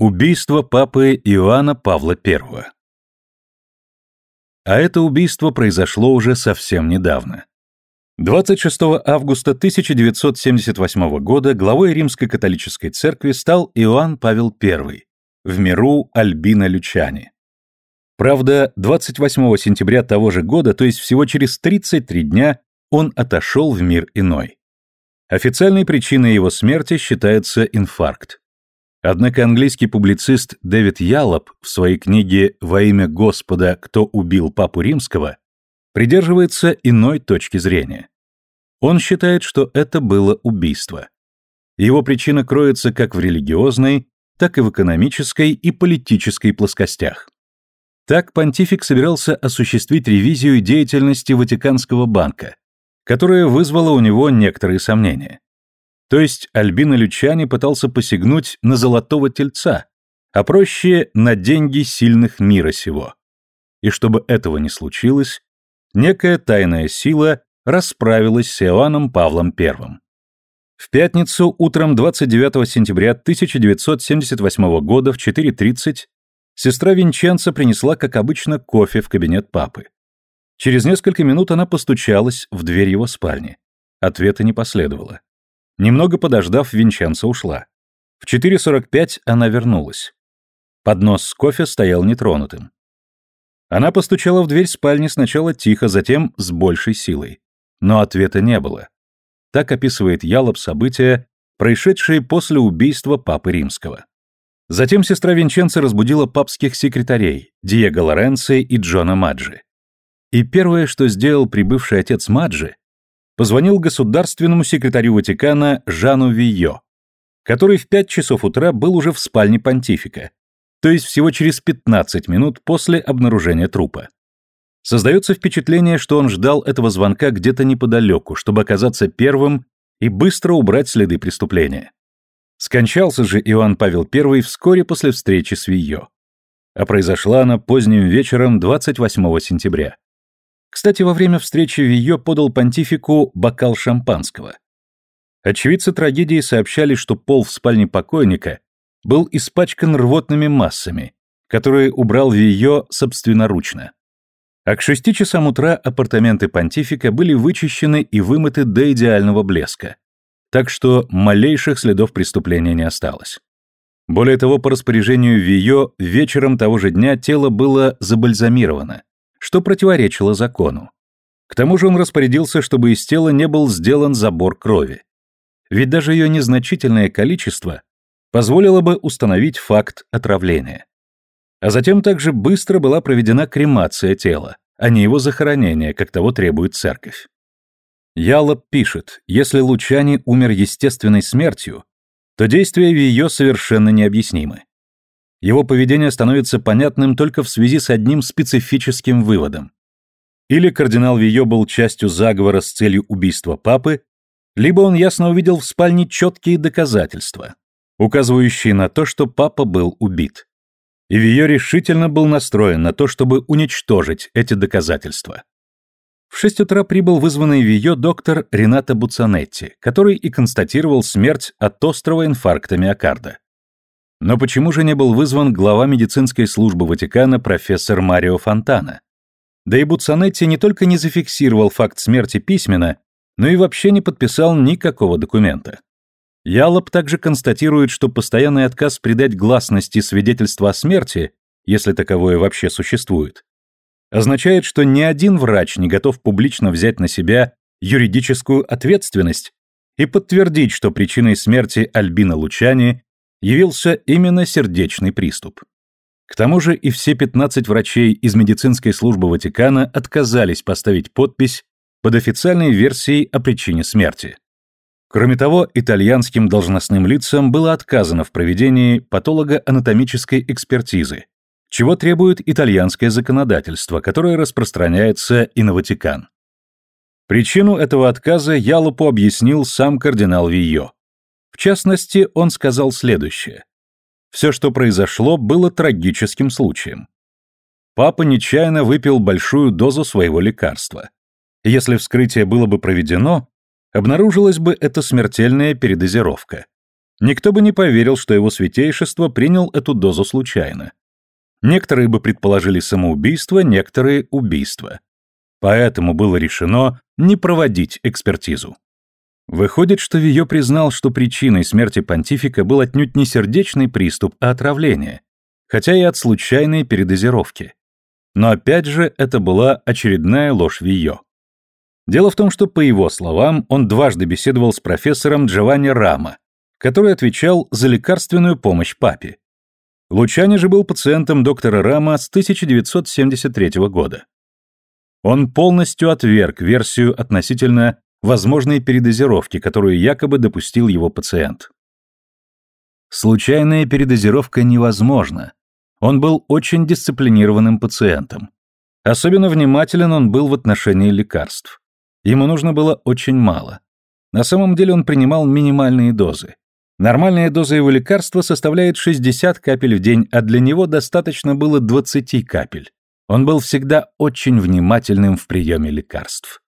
Убийство папы Иоанна Павла I. А это убийство произошло уже совсем недавно. 26 августа 1978 года главой Римской католической церкви стал Иоанн Павел I, в миру Альбина Лючани. Правда, 28 сентября того же года, то есть всего через 33 дня, он отошел в мир иной. Официальной причиной его смерти считается инфаркт. Однако английский публицист Дэвид Яллоп в своей книге «Во имя Господа. Кто убил Папу Римского» придерживается иной точки зрения. Он считает, что это было убийство. Его причина кроется как в религиозной, так и в экономической и политической плоскостях. Так понтифик собирался осуществить ревизию деятельности Ватиканского банка, которая вызвала у него некоторые сомнения. То есть Альбино Лючани пытался посягнуть на золотого тельца, а проще на деньги сильных мира сего. И чтобы этого не случилось, некая тайная сила расправилась с Иоанном Павлом I. В пятницу утром 29 сентября 1978 года в 4.30 сестра Винченца принесла, как обычно, кофе в кабинет папы. Через несколько минут она постучалась в дверь его спальни. Ответа не последовало. Немного подождав, Винченцо ушла. В 4.45 она вернулась. Поднос с кофе стоял нетронутым. Она постучала в дверь спальни сначала тихо, затем с большей силой. Но ответа не было. Так описывает Ялоб события, происшедшие после убийства Папы Римского. Затем сестра Винченцо разбудила папских секретарей, Диего Лоренци и Джона Маджи. И первое, что сделал прибывший отец Маджи, позвонил государственному секретарю Ватикана Жану Вийо, который в 5 часов утра был уже в спальне понтифика, то есть всего через 15 минут после обнаружения трупа. Создается впечатление, что он ждал этого звонка где-то неподалеку, чтобы оказаться первым и быстро убрать следы преступления. Скончался же Иоанн Павел I вскоре после встречи с Вийо. А произошла она поздним вечером 28 сентября. Кстати, во время встречи Вийо подал понтифику бокал шампанского. Очевидцы трагедии сообщали, что пол в спальне покойника был испачкан рвотными массами, которые убрал Вийо собственноручно. А к шести часам утра апартаменты понтифика были вычищены и вымыты до идеального блеска, так что малейших следов преступления не осталось. Более того, по распоряжению Вийо вечером того же дня тело было забальзамировано, что противоречило закону. К тому же он распорядился, чтобы из тела не был сделан забор крови. Ведь даже ее незначительное количество позволило бы установить факт отравления. А затем также быстро была проведена кремация тела, а не его захоронение, как того требует церковь. Ялоб пишет, если Лучани умер естественной смертью, то действия ее совершенно необъяснимы. Его поведение становится понятным только в связи с одним специфическим выводом. Или кардинал Вио был частью заговора с целью убийства папы, либо он ясно увидел в спальне четкие доказательства, указывающие на то, что папа был убит. И Вио решительно был настроен на то, чтобы уничтожить эти доказательства. В шесть утра прибыл вызванный Вио доктор Рената Буцанетти, который и констатировал смерть от острого инфаркта миокарда. Но почему же не был вызван глава медицинской службы Ватикана профессор Марио Фонтана? Да и Буцанетти не только не зафиксировал факт смерти письменно, но и вообще не подписал никакого документа. Ялоб также констатирует, что постоянный отказ придать гласности свидетельства о смерти, если таковое вообще существует, означает, что ни один врач не готов публично взять на себя юридическую ответственность и подтвердить, что причиной смерти Альбина Лучани явился именно сердечный приступ. К тому же и все 15 врачей из медицинской службы Ватикана отказались поставить подпись под официальной версией о причине смерти. Кроме того, итальянским должностным лицам было отказано в проведении патологоанатомической экспертизы, чего требует итальянское законодательство, которое распространяется и на Ватикан. Причину этого отказа Ялупу объяснил сам кардинал Вийо. В частности, он сказал следующее. Все, что произошло, было трагическим случаем. Папа нечаянно выпил большую дозу своего лекарства. Если вскрытие было бы проведено, обнаружилась бы эта смертельная передозировка. никто бы не поверил, что его святейшество принял эту дозу случайно. Некоторые бы предположили самоубийство, некоторые – убийство. Поэтому было решено не проводить экспертизу. Выходит, что Вио признал, что причиной смерти понтифика был отнюдь не сердечный приступ, а отравление, хотя и от случайной передозировки. Но опять же, это была очередная ложь Вио. Дело в том, что, по его словам, он дважды беседовал с профессором Джованни Рама, который отвечал за лекарственную помощь папе. Лучани же был пациентом доктора Рама с 1973 года. Он полностью отверг версию относительно возможной передозировки, которую якобы допустил его пациент. Случайная передозировка невозможна. Он был очень дисциплинированным пациентом. Особенно внимателен он был в отношении лекарств. Ему нужно было очень мало. На самом деле он принимал минимальные дозы. Нормальная доза его лекарства составляет 60 капель в день, а для него достаточно было 20 капель. Он был всегда очень внимательным в приеме лекарств.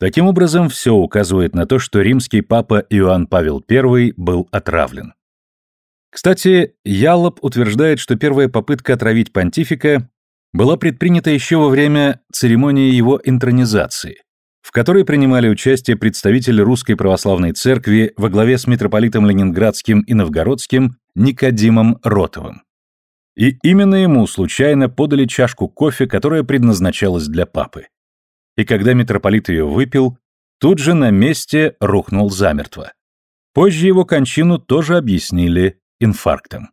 Таким образом, все указывает на то, что римский папа Иоанн Павел I был отравлен. Кстати, Яллоп утверждает, что первая попытка отравить понтифика была предпринята еще во время церемонии его интронизации, в которой принимали участие представители Русской Православной Церкви во главе с митрополитом Ленинградским и Новгородским Никодимом Ротовым. И именно ему случайно подали чашку кофе, которая предназначалась для папы и когда митрополит ее выпил, тут же на месте рухнул замертво. Позже его кончину тоже объяснили инфарктом.